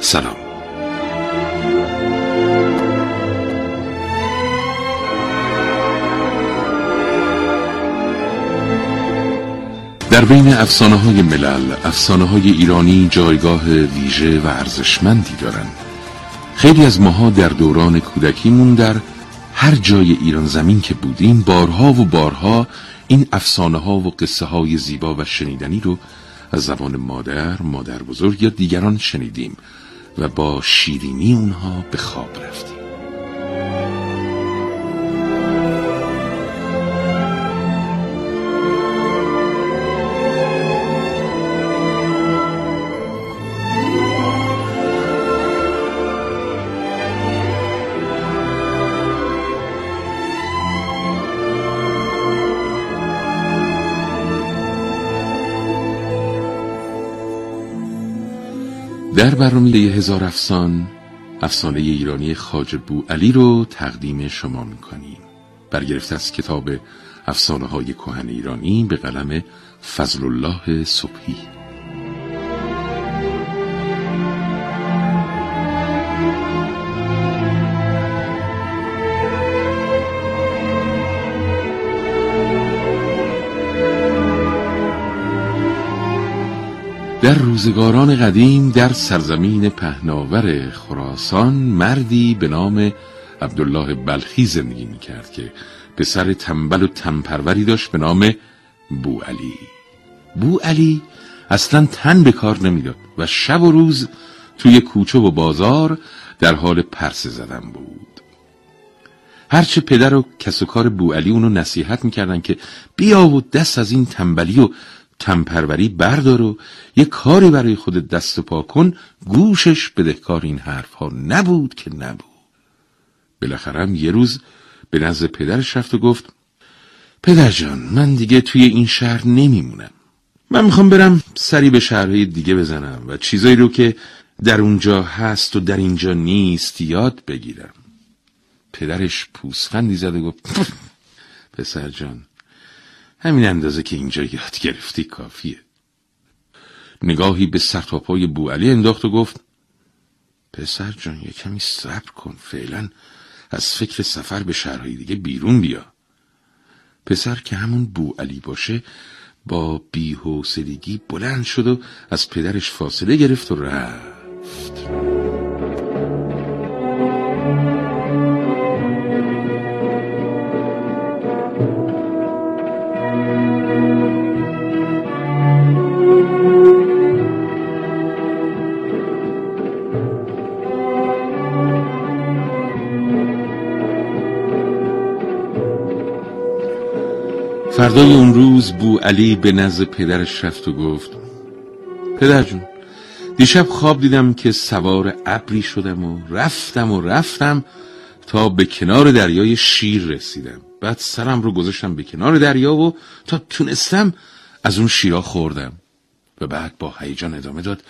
سلام. در بین افسانه های ملل افسانه های ایرانی جایگاه ویژه و ارزشمندی دارند. خیلی از ماها در دوران کودکیمون در هر جای ایران زمین که بودیم بارها و بارها این افسانه ها و قصه های زیبا و شنیدنی رو از زبان مادر، مادر بزرگ یا دیگران شنیدیم. و با شیرینی اونها به خواب رفتیم. در برنامه هزار افسان افسانه ایرانی خاج بو علی رو تقدیم شما می‌کنیم. برگرفته از کتاب افسانه های کهن ایرانی به قلم فضل الله صبحی. در روزگاران قدیم در سرزمین پهناور خراسان مردی به نام عبدالله بلخی زندگی می‌کرد که پسر تنبل و تنپروری داشت به نام بو علی بو علی اصلا تن به کار نمی‌داد و شب و روز توی کوچه و بازار در حال پرسه زدن بود. هرچه پدر و کس و کار بو علی اونو نصیحت می‌کردن که بیا و دست از این تنبلی و تنپروری بردار و یه کاری برای خود دست و پا کن گوشش بدهکار این حرف ها نبود که نبود. بالاخره یه روز به نزد پدرش رفت و گفت پدر جان من دیگه توی این شهر نمیمونم. من می‌خوام برم سری به شهرهای دیگه بزنم و چیزایی رو که در اونجا هست و در اینجا نیست یاد بگیرم. پدرش پوسخندی زد و گفت پسر جان همین اندازه که اینجا یاد گرفتی کافیه. نگاهی به سرتاپای بو علی انداخت و گفت پسر جان یه کمی صبر کن فعلا از فکر سفر به شهرهای دیگه بیرون بیا. پسر که همون بو علی باشه با بیحوصلگی بلند شد و از پدرش فاصله گرفت و رفت. فردای اون روز بو علی به نزد پدرش رفت و گفت پدر جون دیشب خواب دیدم که سوار ابری شدم و رفتم و رفتم تا به کنار دریای شیر رسیدم. بعد سرم رو گذاشتم به کنار دریا و تا تونستم از اون شیرا خوردم. و بعد با هیجان ادامه داد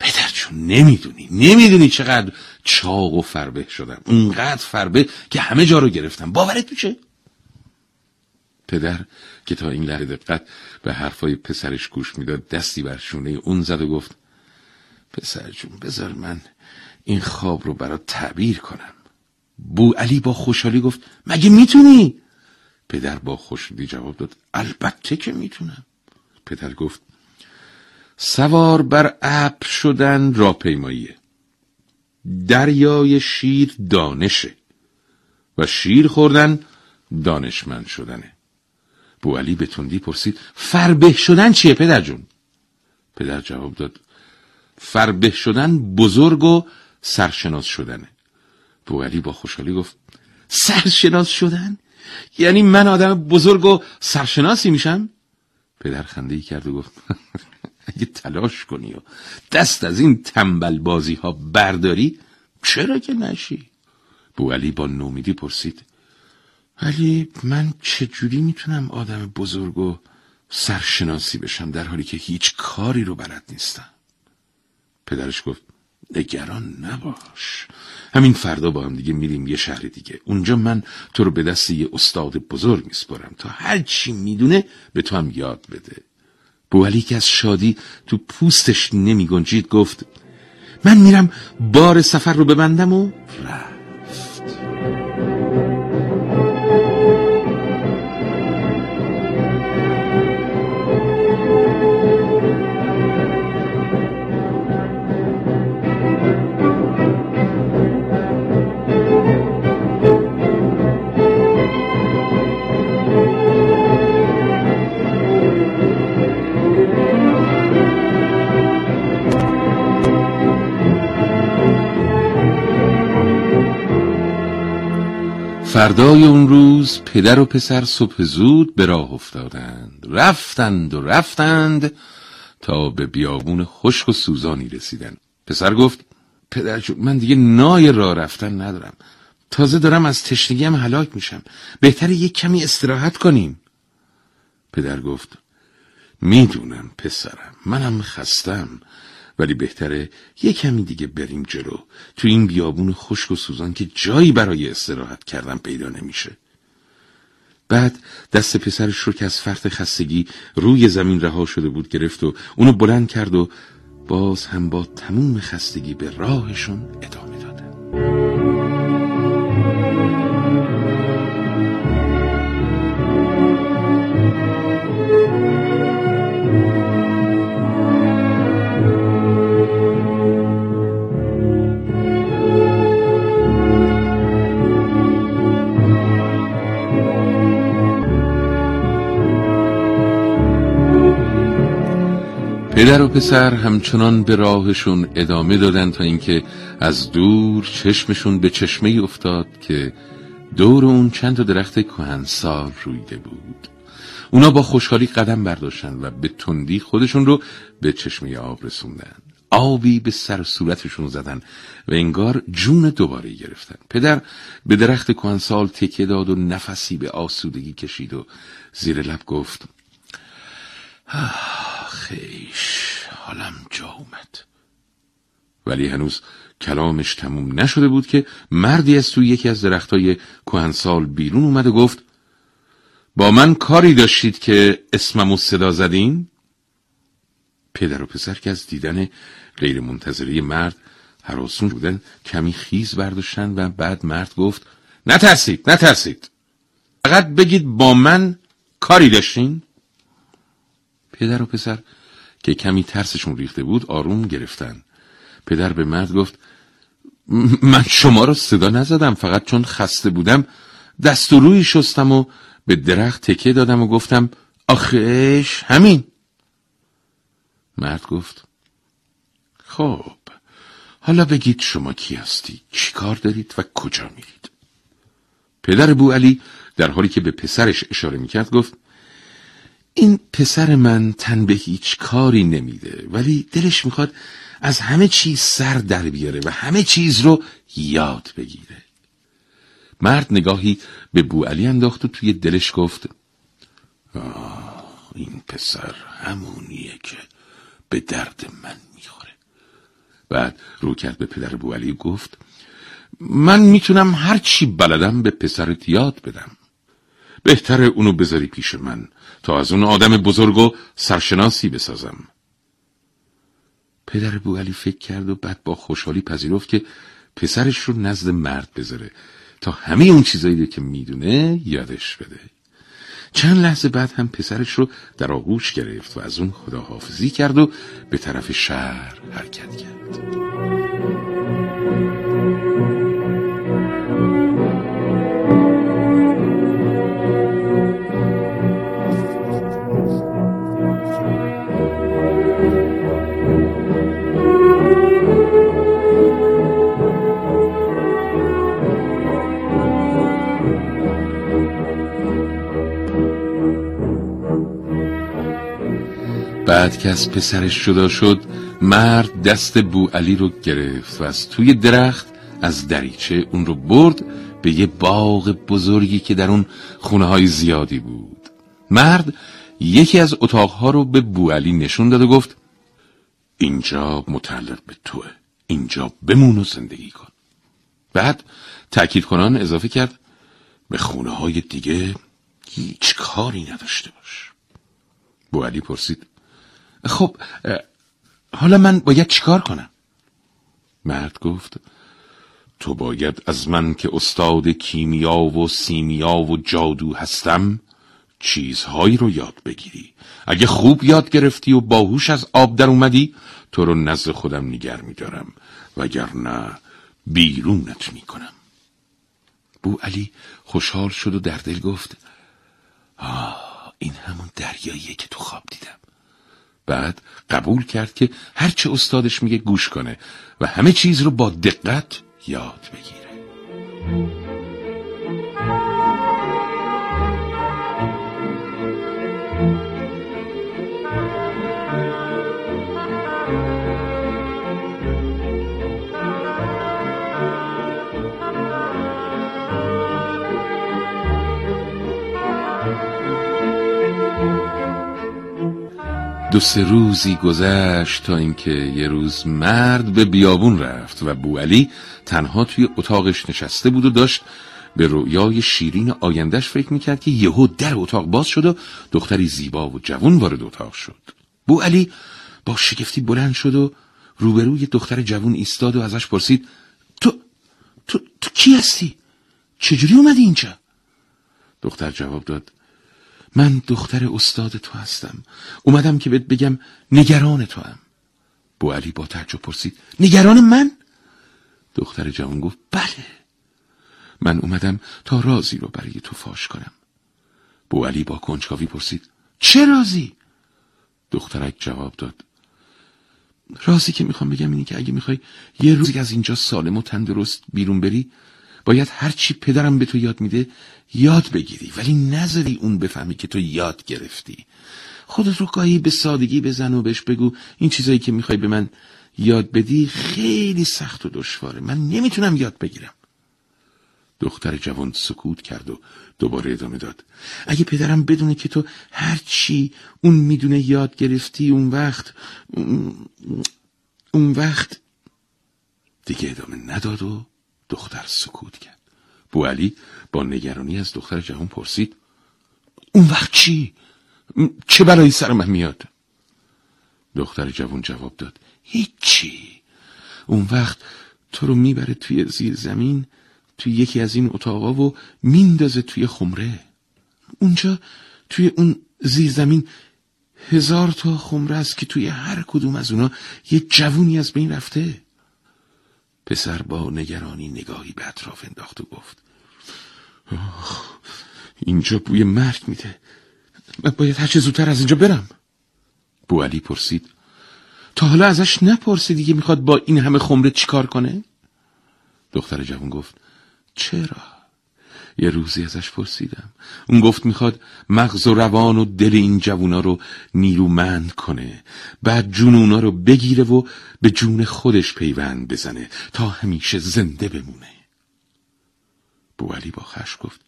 پدر جون نمی‌دونی نمی‌دونی چقدر چاق و فربه شدم. اونقدر فربه که همه جا رو گرفتم. باورت میشه؟ پدر که تا این لحظه دقت به حرفای پسرش گوش می‌داد دستی بر شونه اون زد و گفت پسر جون بذار من این خواب رو برات تعبیر کنم. بو علی با خوشحالی گفت مگه می‌تونی؟ پدر با خوشحالی جواب داد البته که می‌تونم. پدر گفت سوار بر ابر شدن راهپیماییه. دریای شیر دانشه و شیر خوردن دانشمند شدنه. بو علی به تندی پرسید فربه شدن چیه پدر جون؟ پدر جواب داد فربه شدن بزرگ و سرشناس شدنه. بو علی با خوشحالی گفت سرشناس شدن؟ یعنی من آدم بزرگ و سرشناسی میشم؟ پدر خنده ای کرد و گفت اگه تلاش کنی و دست از این تنبل بازی ها برداری چرا که نشی؟ بو علی با نومیدی پرسید ولی من چجوری می‌تونم آدم بزرگ و سرشناسی بشم در حالی که هیچ کاری رو بلد نیستم؟ پدرش گفت نگران نباش. همین فردا با هم دیگه میریم یه شهر دیگه. اونجا من تو رو به دست یه استاد بزرگ میسپرم تا هر چی می‌دونه به تو هم یاد بده. بوالی که از شادی تو پوستش نمی گنجید گفت من میرم بار سفر رو ببندم و رفت. فردای اون روز پدر و پسر صبح زود به راه افتادند. رفتند و رفتند تا به بیابون خشک و سوزانی رسیدند پسر گفت پدر من دیگه نای راه رفتن ندارم. تازه دارم از تشنگی هم هلاک میشم. بهتره یک کمی استراحت کنیم. پدر گفت می‌دونم پسرم منم خستم. ولی بهتره یه کمی دیگه بریم جلو. تو این بیابون خشک و سوزان که جایی برای استراحت کردن پیدا نمیشه. بعد دست پسرش رو که از فرط خستگی روی زمین رها شده بود گرفت و اونو بلند کرد و باز هم با تموم خستگی به راهشون ادامه دادن پدر و پسر همچنان به راهشون ادامه دادن تا اینکه از دور چشمشون به چشمه افتاد که دور اون چند تا درخت کهنسال رویده بود. اونا با خوشحالی قدم برداشتن و به تندی خودشون رو به چشمه آب رسوندن آبی به سر صورتشون زدن و انگار جون دوباره گرفتن. پدر به درخت کهنسال تکیه داد و نفسی به آسودگی کشید و زیر لب گفت خیش حالم جا اومد ولی هنوز کلامش تموم نشده بود که مردی از توی یکی از درختای کهنسال بیرون اومد و گفت با من کاری داشتید که اسممو صدا زدین؟ پدر و پسر که از دیدن غیر منتظری مرد حراسون بودن کمی خیز برداشتن و بعد مرد گفت نترسید نترسید فقط بگید با من کاری داشتین؟ پدر و پسر که کمی ترسشون ریخته بود آروم گرفتن. پدر به مرد گفت من شما را صدا نزدم فقط چون خسته بودم دست و روی شستم و به درخت تکه دادم و گفتم آخش همین. مرد گفت خب حالا بگید شما کی هستی چی کار دارید و کجا میرید. پدر بو علی در حالی که به پسرش اشاره می‌کرد گفت این پسر من تن به هیچ کاری نمیده ولی دلش می‌خواد از همه چیز سر در بیاره و همه چیز رو یاد بگیره. مرد نگاهی به بو علی انداخت و توی دلش گفت آه این پسر همونیه که به درد من می‌خوره. بعد رو کرد به پدر بو علی گفت من می‌تونم هر چی بلدم به پسرت یاد بدم. بهتره اونو بذاری پیش من تا از اون آدم بزرگ و سرشناسی بسازم. پدر بوعلی فکر کرد و بعد با خوشحالی پذیرفت که پسرش رو نزد مرد بذاره تا همه اون چیزایی که می‌دونه یادش بده. چند لحظه بعد هم پسرش رو در آغوش گرفت و از اون خداحافظی کرد و به طرف شهر حرکت کرد. که از پسرش جدا شد مرد دست بو علی رو گرفت و از توی درخت از دریچه اون رو برد به یه باغ بزرگی که در اون خونه های زیادی بود. مرد یکی از اتاقها رو به بو علی نشون داد و گفت اینجا متعلق به توه اینجا بمون و زندگی کن. بعد تأکید کنان اضافه کرد به خونه های دیگه هیچ کاری نداشته باش. بو علی پرسید خب حالا من باید چیکار کنم؟ مرد گفت تو باید از من که استاد کیمیا و سیمیا و جادو هستم چیزهایی رو یاد بگیری. اگه خوب یاد گرفتی و باهوش از آب در اومدی تو رو نزد خودم نگر میدارم. وگرنه بیرونت می‌کنم. بو علی خوشحال شد و در دل گفت آه این همون دریاییه که تو خواب دیدم. بعد قبول کرد که هرچه استادش میگه گوش کنه و همه چیز رو با دقت یاد بگیره. دو سه روزی گذشت تا اینکه یه روز مرد به بیابون رفت و بوعلی تنها توی اتاقش نشسته بود و داشت به رویای شیرین آیندهش فکر می‌کرد که یهو در اتاق باز شد و دختری زیبا و جوون وارد اتاق شد. بوعلی با شگفتی بلند شد و روبروی دختر جوون ایستاد و ازش پرسید تو تو تو کی هستی؟ چجوری اومدی اینجا؟ دختر جواب داد من دختر استاد تو هستم اومدم که بهت بگم نگران تو هم بو علی با تعجب پرسید نگران من؟ دختر جوان گفت بله من اومدم تا رازی رو برای تو فاش کنم بو علی با کنجکاوی پرسید چه رازی؟ دخترک جواب داد رازی که می‌خوام بگم اینی که اگه می‌خوای یه روزی از اینجا سالم و تندرست بیرون بری باید هرچی پدرم به تو یاد میده یاد بگیری. ولی نذاری اون بفهمی که تو یاد گرفتی. خودت رو گاهی به سادگی بزن و بهش بگو این چیزایی که می‌خوای به من یاد بدی خیلی سخت و دشواره. من نمی‌تونم یاد بگیرم. دختر جوان سکوت کرد و دوباره ادامه داد. اگه پدرم بدونه که تو هرچی اون می‌دونه یاد گرفتی اون وقت اون وقت دیگه ادامه نداد و دختر سکوت کرد بو علی با نگرانی از دختر جوان پرسید اون وقت چی؟ چه برای سر من میاد؟ دختر جوان جواب داد هیچی اون وقت تو رو می‌بره توی زیر زمین توی یکی از این اتاقا و میندازه توی خمره اونجا توی اون زیر زمین هزار تا خمره است که توی هر کدوم از اونا یه جوونی از بین رفته پسر با نگرانی نگاهی به اطراف انداخت و گفت اینجا بوی مرگ میده من باید هرچه زودتر از اینجا برم بو علی پرسید تا حالا ازش نپرسیدی که می‌خواد با این همه خمره چیکار کنه؟ دختر جوان گفت چرا؟ یه روزی ازش پرسیدم. اون گفت می‌خواد مغز و روان و دل این جوونا رو نیرومند کنه. بعد جون اونا رو بگیره و به جون خودش پیوند بزنه تا همیشه زنده بمونه. بوالی با خش گفت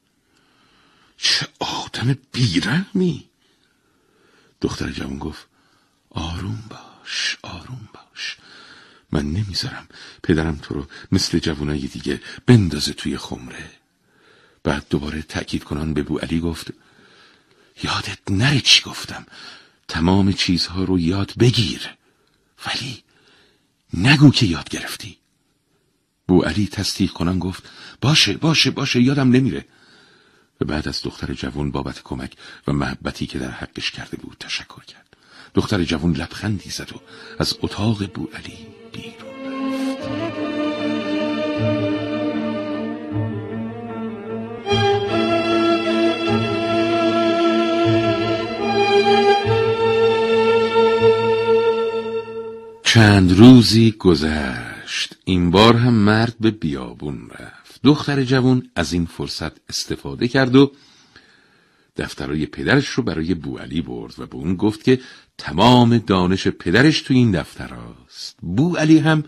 چه آدم بیرحمی. دختر جوان گفت آروم باش آروم باش. من نمی‌ذارم پدرم تو رو مثل جوانای دیگه بندازه توی خمره. بعد دوباره تأکید کنان به بو علی گفت یادت نره چی گفتم. تمام چیزها رو یاد بگیر. ولی نگو که یاد گرفتی. بو علی تصدیق کنان گفت باشه باشه باشه یادم نمیره. و بعد از دختر جوان بابت کمک و محبتی که در حقش کرده بود تشکر کرد. دختر جوان لبخندی زد و از اتاق بو علی چند روزی گذشت. این بار هم مرد به بیابون رفت. دختر جوان از این فرصت استفاده کرد و دفترای پدرش رو برای بوعلی برد و به اون گفت که تمام دانش پدرش تو این دفتر است. بوعلی هم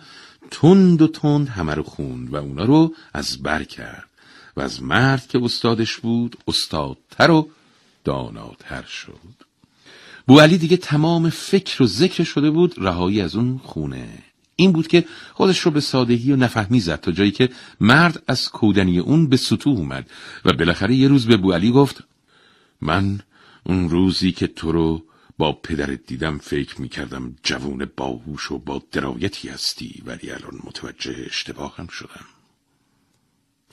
تند و تند همه رو خوند و اونا رو از بر کرد و از مرد که استادش بود استادتر و داناتر شد. بوعلی دیگه تمام فکر و ذکر شده بود رهایی از اون خونه. این بود که خودش رو به سادگی و نفهمی زد تا جایی که مرد از کودنی اون به سطوح اومد و بالاخره یه روز به بوعلی گفت من اون روزی که تو رو با پدرت دیدم فکر می‌کردم جوون باهوش و با درایتی هستی ولی الان متوجه اشتباهم شدم.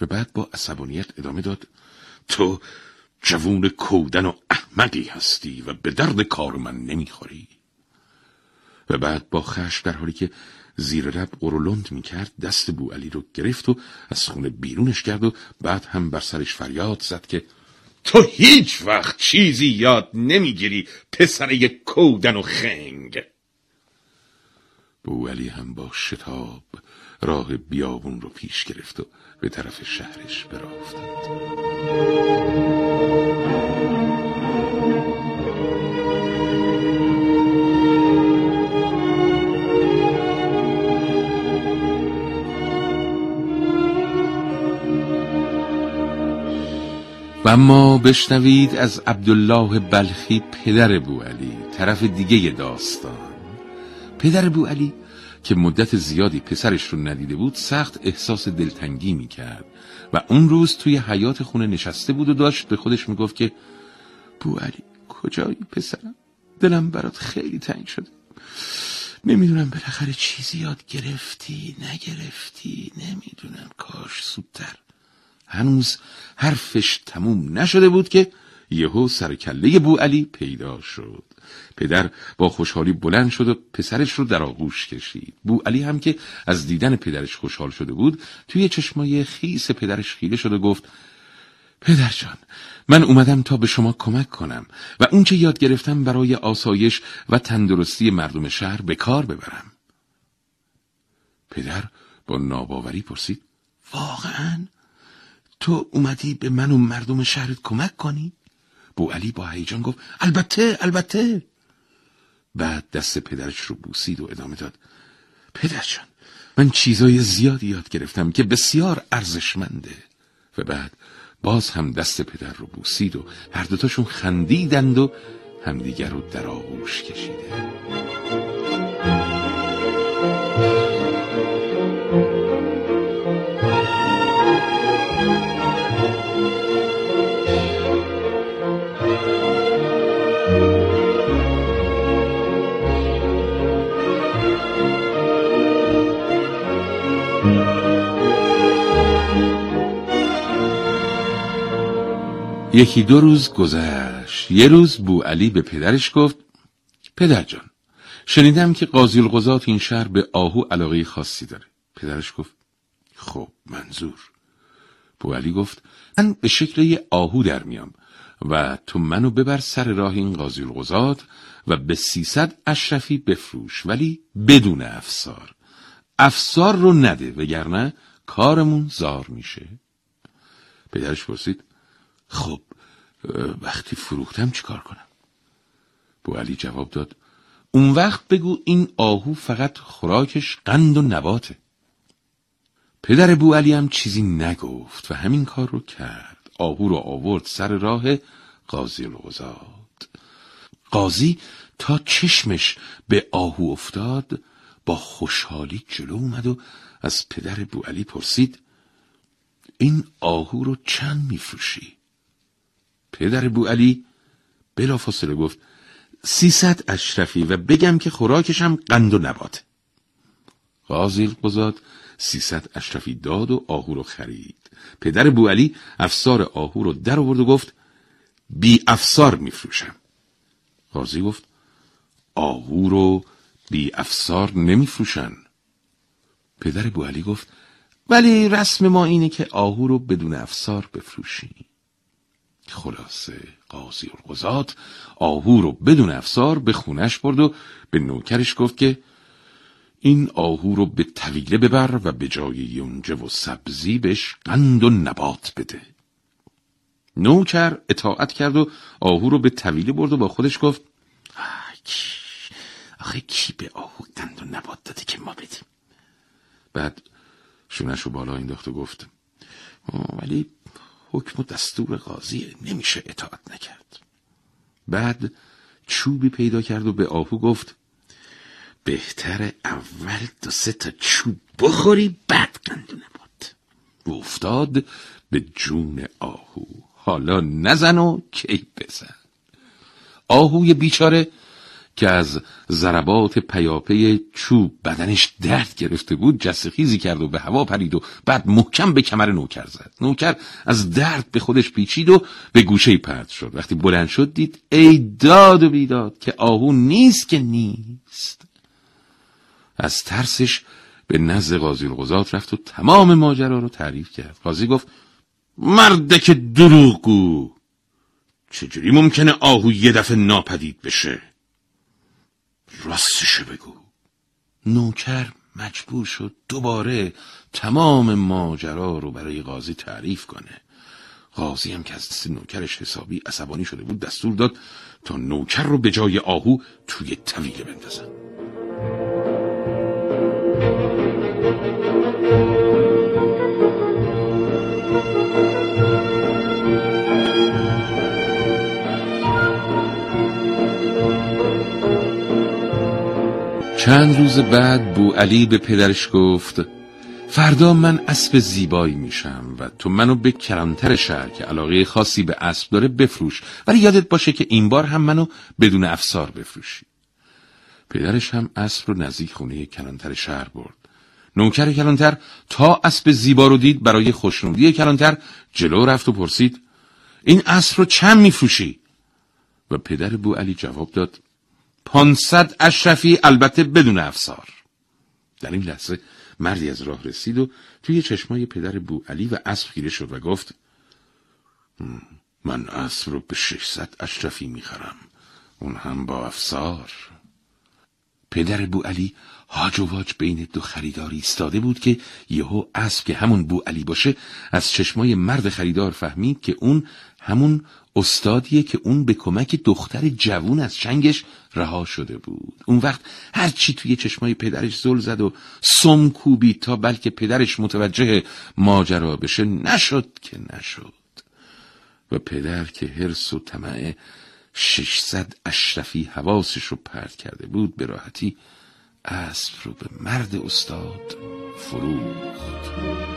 و بعد با عصبانیت ادامه داد تو جوون کودن و احمقی هستی و به درد کار من نمی‌خوری؟ و بعد با خشم در حالی که زیر لب قرولند می‌کرد دست بو علی رو گرفت و از خونه بیرونش کرد و بعد هم بر سرش فریاد زد که تو هیچ وقت چیزی یاد نمی‌گیری پسر یک کودن و خنگ. بو علی هم با شتاب راه بیابون رو پیش گرفت و به طرف شهرش برافتد و اما بشنوید از عبدالله بلخی پدر علی طرف دیگه داستان. پدر علی که مدت زیادی پسرش رو ندیده بود سخت احساس دلتنگی می‌کرد. و اون روز توی حیات خونه نشسته بود و داشت به خودش می‌گفت که علی کجایی پسرم؟ دلم برات خیلی تنگ شده. نمی‌دونم بالاخره چیزی یاد گرفتی نگرفتی نمی‌دونم کاش سودتر هنوز حرفش تموم نشده بود که یهو سر کله بو علی پیدا شد. پدر با خوشحالی بلند شد و پسرش رو در آغوش کشید بو علی هم که از دیدن پدرش خوشحال شده بود توی چشمای خیس پدرش خیره شد و گفت پدر جان من اومدم تا به شما کمک کنم و اون چه یاد گرفتم برای آسایش و تندرستی مردم شهر به کار ببرم پدر با ناباوری پرسید واقعا تو اومدی به من و مردم شهرت کمک کنی؟ بو علی با هیجان گفت البته البته. بعد دست پدرش رو بوسید و ادامه داد. پدرشان من چیزای زیادی یاد گرفتم که بسیار ارزشمنده. و بعد باز هم دست پدر رو بوسید و هر دوتاشون خندیدند و همدیگر رو در آغوش کشیده یکی دو روز گذشت. یه روز بو علی به پدرش گفت پدر جان شنیدم که قاضی القضات این شهر به آهو علاقه خاصی داره. پدرش گفت خب منظور. بو علی گفت من به شکل یه آهو در میام و تو منو ببر سر راه این قاضی القضات و به سیصد اشرفی بفروش ولی بدون افسار. افسار رو نده وگرنه کارمون زار میشه. پدرش پرسید خب وقتی فروختم چیکار کنم؟ بو علی جواب داد اون وقت بگو این آهو فقط خوراکش قند و نباته. پدر بو علی هم چیزی نگفت و همین کار رو کرد. آهو رو آورد سر راه قاضی الغزاد قاضی تا چشمش به آهو افتاد با خوشحالی جلو اومد و از پدر بو علی پرسید این آهو رو چند میفروشی؟ پدر بو علی بلافاصله گفت سیصد اشرفی و بگم که خوراکشم قند و نبات. قاضی قضاد سیصد اشرفی داد و آهو رو خرید. پدر بو علی افسار آهو رو در آورد و گفت بی افسار میفروشم. قاضی گفت آهو رو بی افسار نمیفروشن. پدر بو علی گفت ولی رسم ما اینه که آهو رو بدون افسار بفروشیم. خلاصه قاضی القضات آهو رو بدون افسار به خونش برد و به نوکرش گفت که این آهو رو به طویله ببر و به جای یونجه و سبزی بهش قند و نبات بده. نوکر اطاعت کرد و آهو رو به طویله برد و با خودش گفت آخه کی به آهو دند و نبات داده که ما بدیم؟ بعد شونش رو بالا انداخت و گفت ولی حکم و دستور قاضی نمیشه اطاعت نکرد. بعد چوبی پیدا کرد و به آهو گفت بهتر اول دو سه تا چوب بخوری بعد گندو نبات و افتاد به جون آهو. حالا نزن و کی بزن. آهوی بیچاره که از ضربات پیاپی چوب بدنش درد گرفته بود جست خیزی کرد و به هوا پرید و بعد محکم به کمر نوکر زد. نوکر از درد به خودش پیچید و به گوشه پرد شد. وقتی بلند شد دید ای داد و بیداد که آهو نیست که نیست. از ترسش به نزد قاضی القضات رفت و تمام ماجرا رو تعریف کرد. قاضی گفت مردک دروغگو چجوری ممکنه آهو یه دفعه ناپدید بشه؟ راستشو بگو. نوکر مجبور شد دوباره تمام ماجرا رو برای قاضی تعریف کنه. قاضی هم که از دست نوکرش حسابی عصبانی شده بود دستور داد تا نوکر رو به جای آهو توی طویله بندازن. چند روز بعد بو علی به پدرش گفت فردا من اسب زیبایی میشم و تو منو به کرانتر شهر که علاقه خاصی به اسب داره بفروش. ولی یادت باشه که این بار هم منو بدون افسار بفروشی. پدرش هم اسب رو نزدیک خونه کلانتر شهر برد. نوکر کلانتر تا اسب زیبا رو دید برای خوشنودی کلانتر جلو رفت و پرسید این اسب رو چند میفروشی؟ و پدر بو علی جواب داد پانصد اشرفی البته بدون افسار. در این لحظه مردی از راه رسید و توی چشمای پدر بو علی و اسب خیره شد و گفت من اسب رو به ششصد اشرفی می‌خرم. اون هم با افسار. پدر بو علی هاج و واج بین دو خریدار ایستاده بود که یهو اسب که همون بو علی باشه از چشمای مرد خریدار فهمید که اون همون استادیه که اون به کمک دختر جوون از چنگش رها شده بود. اون وقت هرچی توی چشمای پدرش زل زد و سم کوبی تا بلکه پدرش متوجه ماجرا بشه. نشد که نشد. و پدر که حرس و طمع ششصد اشرفی حواسش رو پرت کرده بود به راحتی اسب رو به مرد استاد فروخت.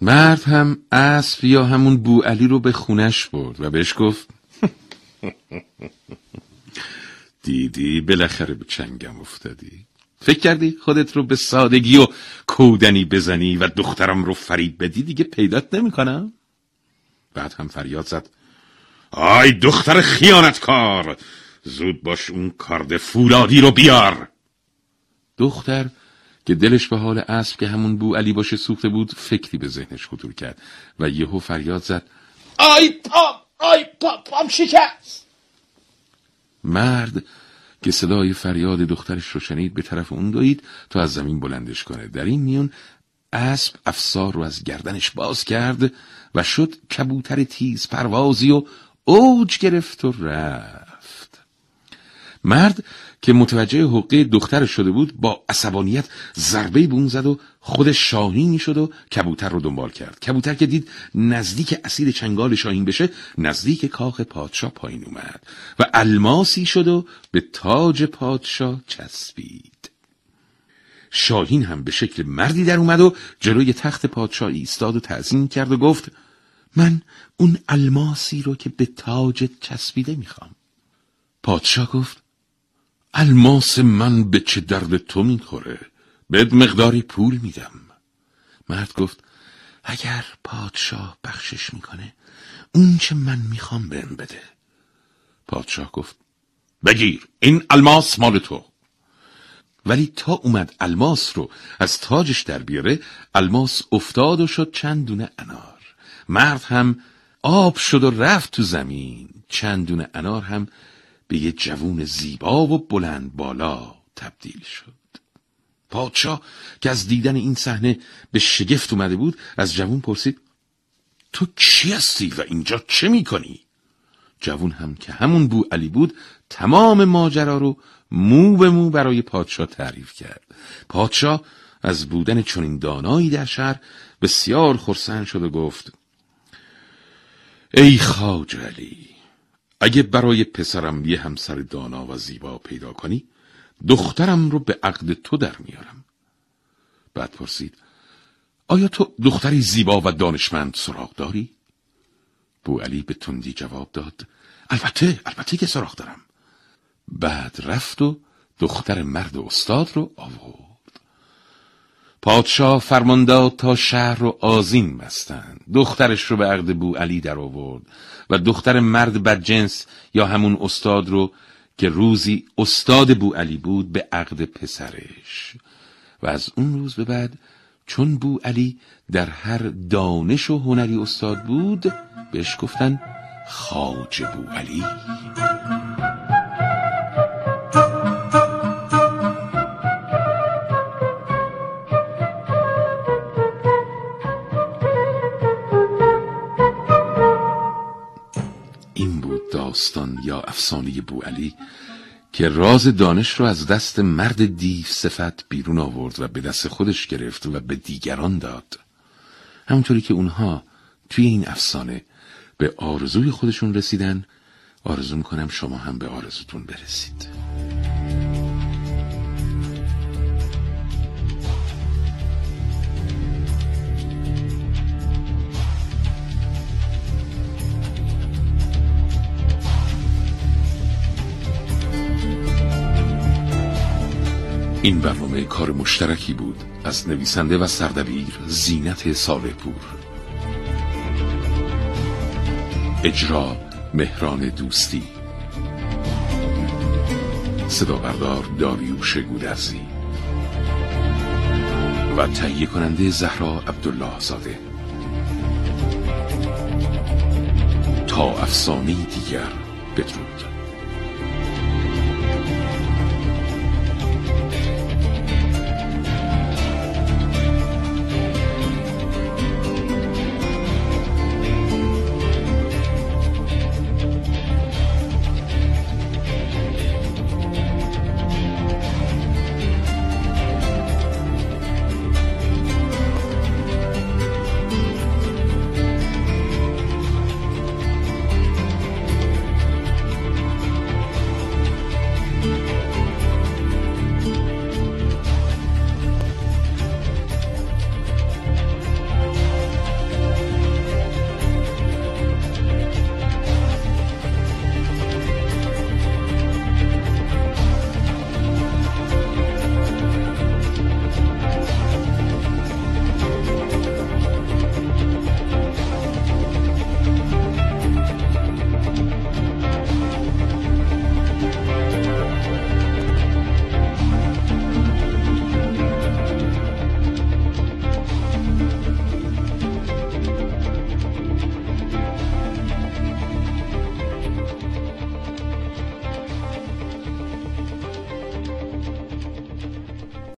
مرد هم اسب یا همون بو علی رو به خونش برد و بهش گفت دیدی بالاخره به چنگم افتادی؟ فکر کردی خودت رو به سادگی و کودنی بزنی و دخترم رو فریب بدی؟ دیگه پیدات نمی‌کنم. بعد هم فریاد زد آی دختر خیانتکار زود باش اون کارد فولادی رو بیار. دختر که دلش به حال اسب که همون بو علی باشه سوخته بود فکری به ذهنش خطور کرد و یهو فریاد زد. آی پام آی پام پام شکست! مرد که صدای فریاد دخترش رو شنید به طرف اون دوید تا از زمین بلندش کنه. در این میون اسب افسار رو از گردنش باز کرد و شد کبوتر تیز پروازی و اوج گرفت و رفت. مرد که متوجه حقه دختر شده بود با عصبانیت ضربه بون زد و خود شاهینی شد و کبوتر رو دنبال کرد. کبوتر که دید نزدیک اسیر چنگال شاهین بشه نزدیک کاخ پادشاه پایین اومد و الماسی شد و به تاج پادشاه چسبید. شاهین هم به شکل مردی در اومد و جلوی تخت پادشاه ایستاد و تعظیم کرد و گفت من اون الماسی رو که به تاج چسبیده می‌خوام. پادشاه گفت الماس من به چه درد تو می‌خوره؟ بد مقداری پول میدم. مرد گفت اگر پادشاه بخشش می‌کنه اون چه من می‌خوام بهم بده. پادشاه گفت بگیر این الماس مال تو. ولی تا اومد الماس رو از تاجش در بیاره الماس افتاد و شد چند دونه انار. مرد هم آب شد و رفت تو زمین. چند دونه انار هم به یه جوون زیبا و بلند بالا تبدیل شد پادشاه که از دیدن این صحنه به شگفت اومده بود از جوون پرسید تو کی هستی و اینجا چه می‌کنی؟ جوون هم که همون بو علی بود تمام ماجرا رو مو به مو برای پادشاه تعریف کرد پادشاه از بودن چنین دانایی در شهر بسیار خرسند شد و گفت ای خاج علی اگه برای پسرم یه همسر دانا و زیبا پیدا کنی دخترم رو به عقد تو در میارم. بعد پرسید آیا تو دختری زیبا و دانشمند سراغ داری؟ بو علی به تندی جواب داد البته البته که سراغ دارم. بعد رفت و دختر مرد استاد رو آورد. پادشاه فرمان داد تا شهر رو آزین بستند. دخترش رو به عقد بو علی در آورد و دختر مرد بدجنس یا همون استاد رو که روزی استاد بو علی بود به عقد پسرش. و از اون روز به بعد چون بو علی در هر دانش و هنری استاد بود بهش گفتن خاج بو علی. داستان یا افسانه بو علی که راز دانش رو از دست مرد دیو صفت بیرون آورد و به دست خودش گرفت و به دیگران داد. همونطوری که اونها توی این افسانه به آرزوی خودشون رسیدن آرزو می‌کنم شما هم به آرزوتون برسید. این برنامه کار مشترکی بود از نویسنده و سردبیر زینت ساله پور اجرا مهران دوستی. صدا بردار داریوش گودرزی. و تهیه کننده زهرا عبدالله زاده تا افسانه دیگر بدرود.